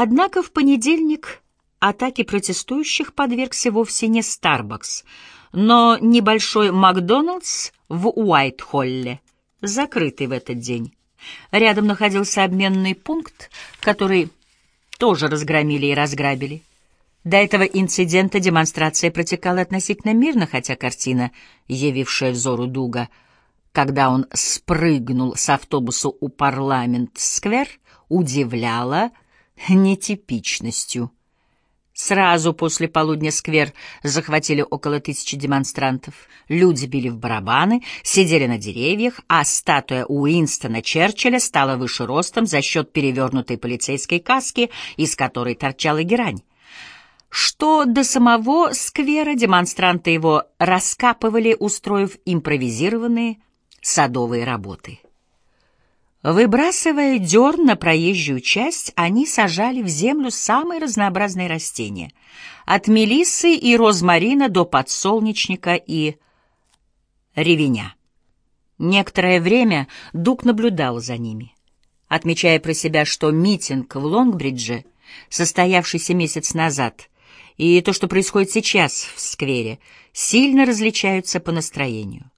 Однако в понедельник атаке протестующих подвергся вовсе не Starbucks, но небольшой Макдоналдс в Уайт-Холле, закрытый в этот день. Рядом находился обменный пункт, который тоже разгромили и разграбили. До этого инцидента демонстрация протекала относительно мирно, хотя картина, явившая взору Дуга, когда он спрыгнул с автобуса у парламент-сквер, удивляла нетипичностью. Сразу после полудня сквер захватили около тысячи демонстрантов. Люди били в барабаны, сидели на деревьях, а статуя Уинстона Черчилля стала выше ростом за счет перевернутой полицейской каски, из которой торчала герань. Что до самого сквера демонстранты его раскапывали, устроив импровизированные садовые работы. Выбрасывая дерн на проезжую часть, они сажали в землю самые разнообразные растения, от мелиссы и розмарина до подсолнечника и ревеня. Некоторое время Дук наблюдал за ними, отмечая про себя, что митинг в Лонгбридже, состоявшийся месяц назад, и то, что происходит сейчас в сквере, сильно различаются по настроению.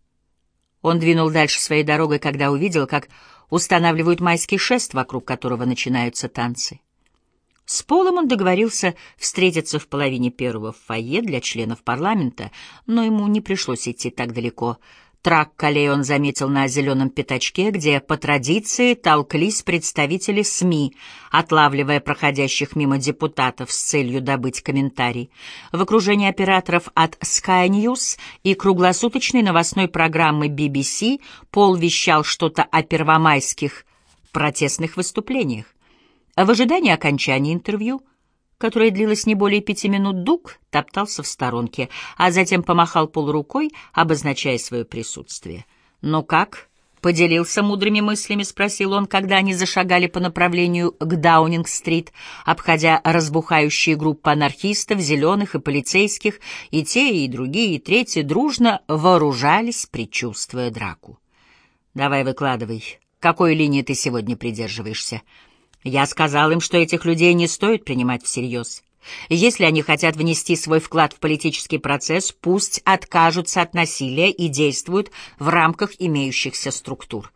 Он двинул дальше своей дорогой, когда увидел, как устанавливают майский шест, вокруг которого начинаются танцы. С Полом он договорился встретиться в половине первого в фойе для членов парламента, но ему не пришлось идти так далеко — Трак колей он заметил на зеленом пятачке, где по традиции толклись представители СМИ, отлавливая проходящих мимо депутатов с целью добыть комментарий. В окружении операторов от Sky News и круглосуточной новостной программы BBC Пол вещал что-то о первомайских протестных выступлениях. В ожидании окончания интервью которое длилось не более пяти минут, Дуг топтался в сторонке, а затем помахал полурукой, обозначая свое присутствие. «Ну как?» — поделился мудрыми мыслями, спросил он, когда они зашагали по направлению к Даунинг-стрит, обходя разбухающие группы анархистов, зеленых и полицейских, и те, и другие, и третьи дружно вооружались, предчувствуя драку. «Давай выкладывай, какой линии ты сегодня придерживаешься?» Я сказал им, что этих людей не стоит принимать всерьез. Если они хотят внести свой вклад в политический процесс, пусть откажутся от насилия и действуют в рамках имеющихся структур.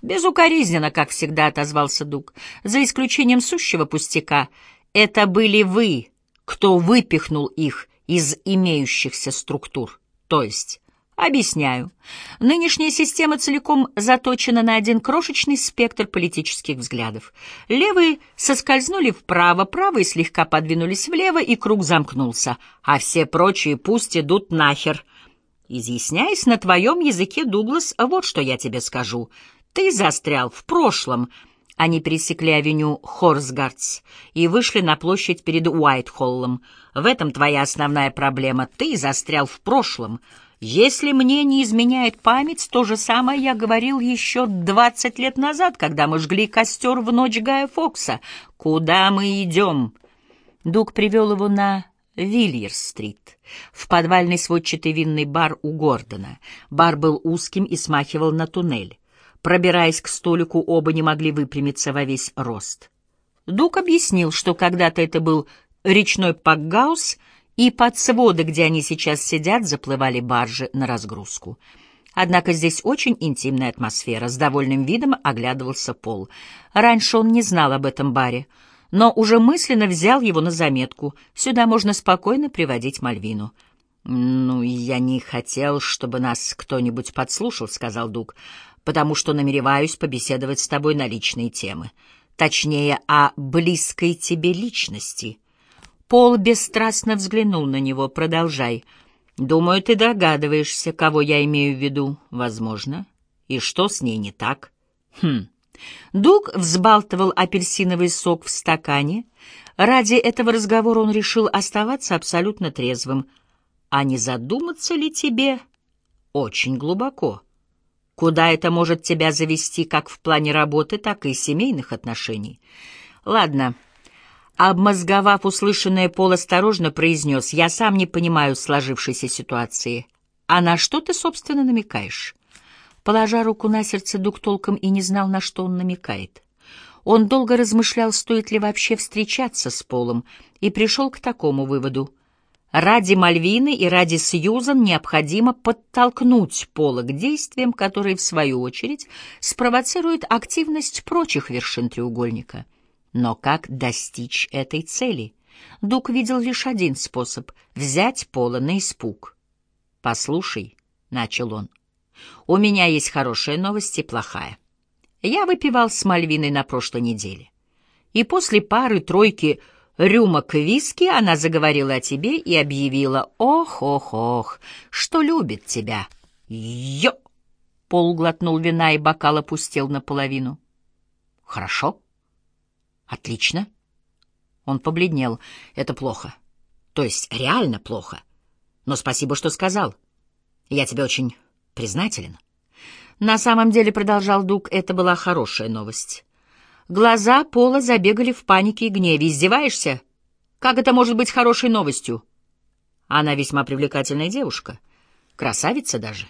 Безукоризненно, как всегда, отозвался Дуг. За исключением сущего пустяка, это были вы, кто выпихнул их из имеющихся структур, то есть Объясняю. Нынешняя система целиком заточена на один крошечный спектр политических взглядов. Левые соскользнули вправо, правые слегка подвинулись влево, и круг замкнулся, а все прочие пусть идут нахер. Изъясняясь на твоем языке, Дуглас, вот что я тебе скажу. Ты застрял в прошлом. Они пересекли авеню Хорсгардс и вышли на площадь перед Уайтхоллом. В этом твоя основная проблема. Ты застрял в прошлом — если мне не изменяет память, то же самое я говорил еще двадцать лет назад, когда мы жгли костер в ночь Гая Фокса. Куда мы идем? Дуг привел его на Вильерс-стрит, в подвальный сводчатый винный бар у Гордона. Бар был узким и смахивал на туннель. Пробираясь к столику, оба не могли выпрямиться во весь рост. Дуг объяснил, что когда-то это был речной пакгаус — и под своды, где они сейчас сидят, заплывали баржи на разгрузку. Однако здесь очень интимная атмосфера, с довольным видом оглядывался Пол. Раньше он не знал об этом баре, но уже мысленно взял его на заметку. Сюда можно спокойно приводить Мальвину. «Ну, я не хотел, чтобы нас кто-нибудь подслушал», — сказал Дуг, «потому что намереваюсь побеседовать с тобой на личные темы. Точнее, о близкой тебе личности». Пол бесстрастно взглянул на него. «Продолжай. Думаю, ты догадываешься, кого я имею в виду. Возможно. И что с ней не так?» «Хм». Дуг взбалтывал апельсиновый сок в стакане. Ради этого разговора он решил оставаться абсолютно трезвым. «А не задуматься ли тебе очень глубоко?» Куда это может тебя завести как в плане работы, так и семейных отношений? Ладно, Обмозговав услышанное, Пол осторожно произнес, «Я сам не понимаю сложившейся ситуации. А на что ты, собственно, намекаешь?» Положа руку на сердце, Дуг толком и не знал, на что он намекает. Он долго размышлял, стоит ли вообще встречаться с Полом, и пришел к такому выводу. Ради Мальвины и ради Сьюзан необходимо подтолкнуть Пола к действиям, которые, в свою очередь, спровоцируют активность прочих вершин треугольника. Но как достичь этой цели? Дук видел лишь один способ — взять Пола на испуг. «Послушай», — начал он, — «у меня есть хорошая новость и плохая». Я выпивал с Мальвиной на прошлой неделе. И после пары-тройки рюмок виски она заговорила о тебе и объявила «Ох-ох-ох, что любит тебя». «Йо!» Пол глотнул вина и бокал опустил наполовину. «Хорошо. Отлично». Он побледнел. «Это плохо. То есть реально плохо. Но спасибо, что сказал. Я тебе очень признателен». На самом деле, продолжал Дуг, это была хорошая новость. Глаза Пола забегали в панике и гневе. «Издеваешься? Как это может быть хорошей новостью?» Она весьма привлекательная девушка. Красавица даже.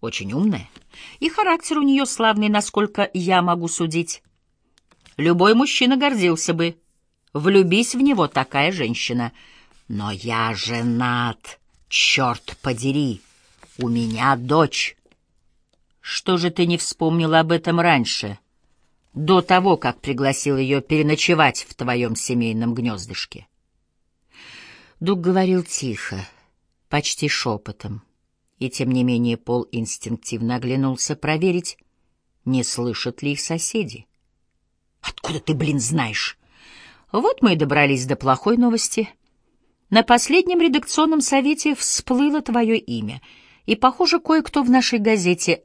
Очень умная. И характер у нее славный, насколько я могу судить. Любой мужчина гордился бы. Влюбись в него такая женщина. Но я женат, черт подери. У меня дочь. Что же ты не вспомнил об этом раньше, до того, как пригласил ее переночевать в твоем семейном гнездышке? Дуг говорил тихо, почти шепотом, и тем не менее Пол инстинктивно оглянулся проверить, не слышат ли их соседи. «Откуда ты, блин, знаешь?» Вот мы и добрались до плохой новости. На последнем редакционном совете всплыло твое имя, и, похоже, кое-кто в нашей газете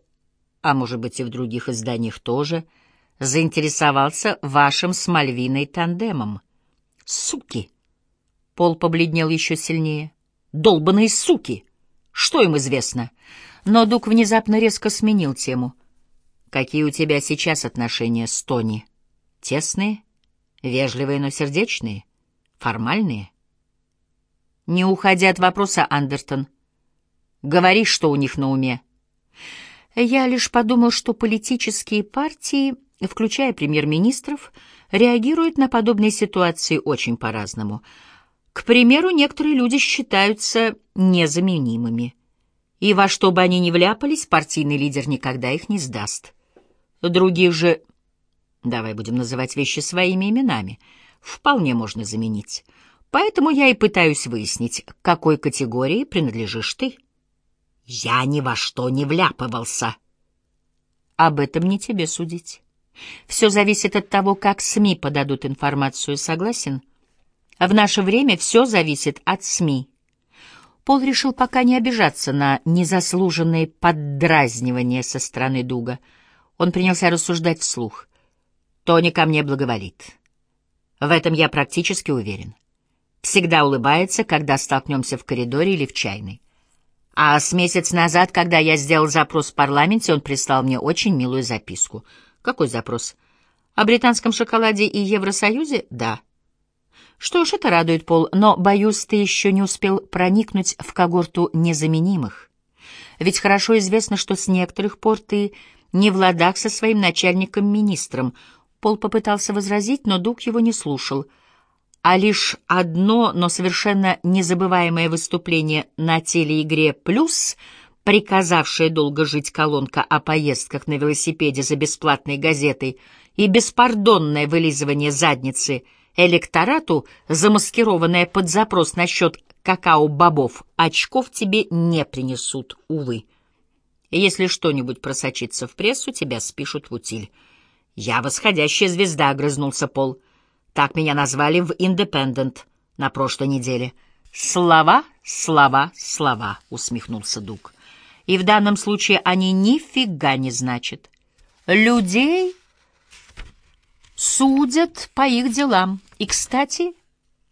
а может быть и в других изданиях тоже, заинтересовался вашим с Мальвиной тандемом. Суки! Пол побледнел еще сильнее. Долбаные суки! Что им известно? Но Дук внезапно резко сменил тему. Какие у тебя сейчас отношения с Тони? Тесные? Вежливые, но сердечные? Формальные? Не уходя от вопроса, Андертон, говори, что у них на уме. Я лишь подумал, что политические партии, включая премьер-министров, реагируют на подобные ситуации очень по-разному. К примеру, некоторые люди считаются незаменимыми. И во что бы они ни вляпались, партийный лидер никогда их не сдаст. Других же, давай будем называть вещи своими именами, вполне можно заменить. Поэтому я и пытаюсь выяснить, к какой категории принадлежишь ты. Я ни во что не вляпывался. Об этом не тебе судить. Все зависит от того, как СМИ подадут информацию, согласен? В наше время все зависит от СМИ. Пол решил пока не обижаться на незаслуженные поддразнивания со стороны Дуга. Он принялся рассуждать вслух. Тони ко мне благоволит. В этом я практически уверен. Всегда улыбается, когда столкнемся в коридоре или в чайной. А с месяц назад, когда я сделал запрос в парламенте, он прислал мне очень милую записку. Какой запрос? О британском шоколаде и Евросоюзе? Да. Что ж, это радует, Пол, но, боюсь, ты еще не успел проникнуть в когорту незаменимых. Ведь хорошо известно, что с некоторых пор ты не в ладах со своим начальником-министром. Пол попытался возразить, но Дуг его не слушал — а лишь одно, но совершенно незабываемое выступление на телеигре «Плюс», приказавшая долго жить колонка о поездках на велосипеде за бесплатной газетой и беспардонное вылизывание задницы электорату, замаскированное под запрос насчет какао-бобов, очков тебе не принесут, увы. Если что-нибудь просочится в прессу, тебя спишут в утиль. «Я восходящая звезда», — огрызнулся Пол. Так меня назвали в «Индепендент» на прошлой неделе. «Слова, слова, слова», — усмехнулся Дуг. «И в данном случае они нифига не значат. Людей судят по их делам. И, кстати,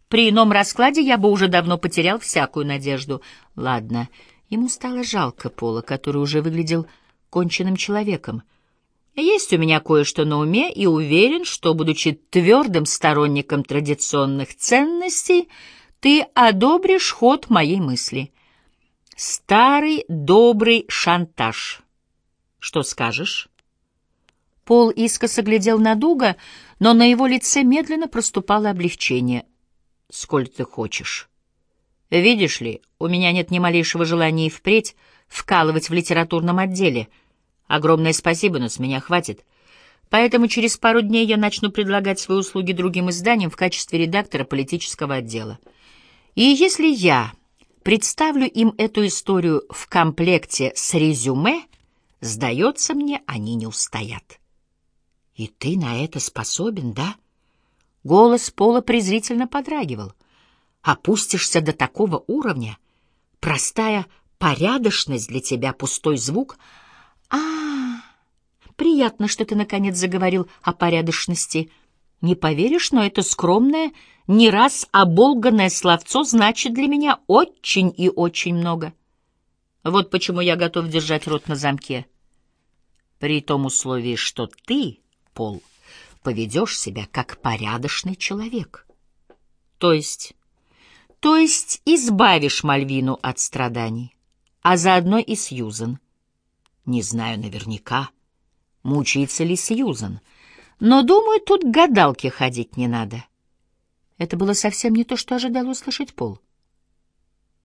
при ином раскладе я бы уже давно потерял всякую надежду. Ладно, ему стало жалко Пола, который уже выглядел конченным человеком. Есть у меня кое-что на уме и уверен, что, будучи твердым сторонником традиционных ценностей, ты одобришь ход моей мысли. Старый добрый шантаж. Что скажешь? Пол искоса глядел на Дуга, но на его лице медленно проступало облегчение. «Сколь ты хочешь?» «Видишь ли, у меня нет ни малейшего желания и впредь вкалывать в литературном отделе. Огромное спасибо, но с меня хватит. Поэтому через пару дней я начну предлагать свои услуги другим изданиям в качестве редактора политического отдела. И если я представлю им эту историю в комплекте с резюме, сдается мне, они не устоят». «И ты на это способен, да?» Голос Пола презрительно подрагивал. «Опустишься до такого уровня? Простая порядочность для тебя — пустой звук? А, приятно, что ты наконец заговорил о порядочности. Не поверишь, но это скромное, не раз оболганное словцо значит для меня очень и очень много. Вот почему я готов держать рот на замке. При том условии, что ты Пол, поведешь себя как порядочный человек. То есть... То есть избавишь Мальвину от страданий, а заодно и Сьюзен. Не знаю наверняка, мучается ли Сьюзен, но, думаю, тут гадалки ходить не надо. Это было совсем не то, что ожидал услышать Пол.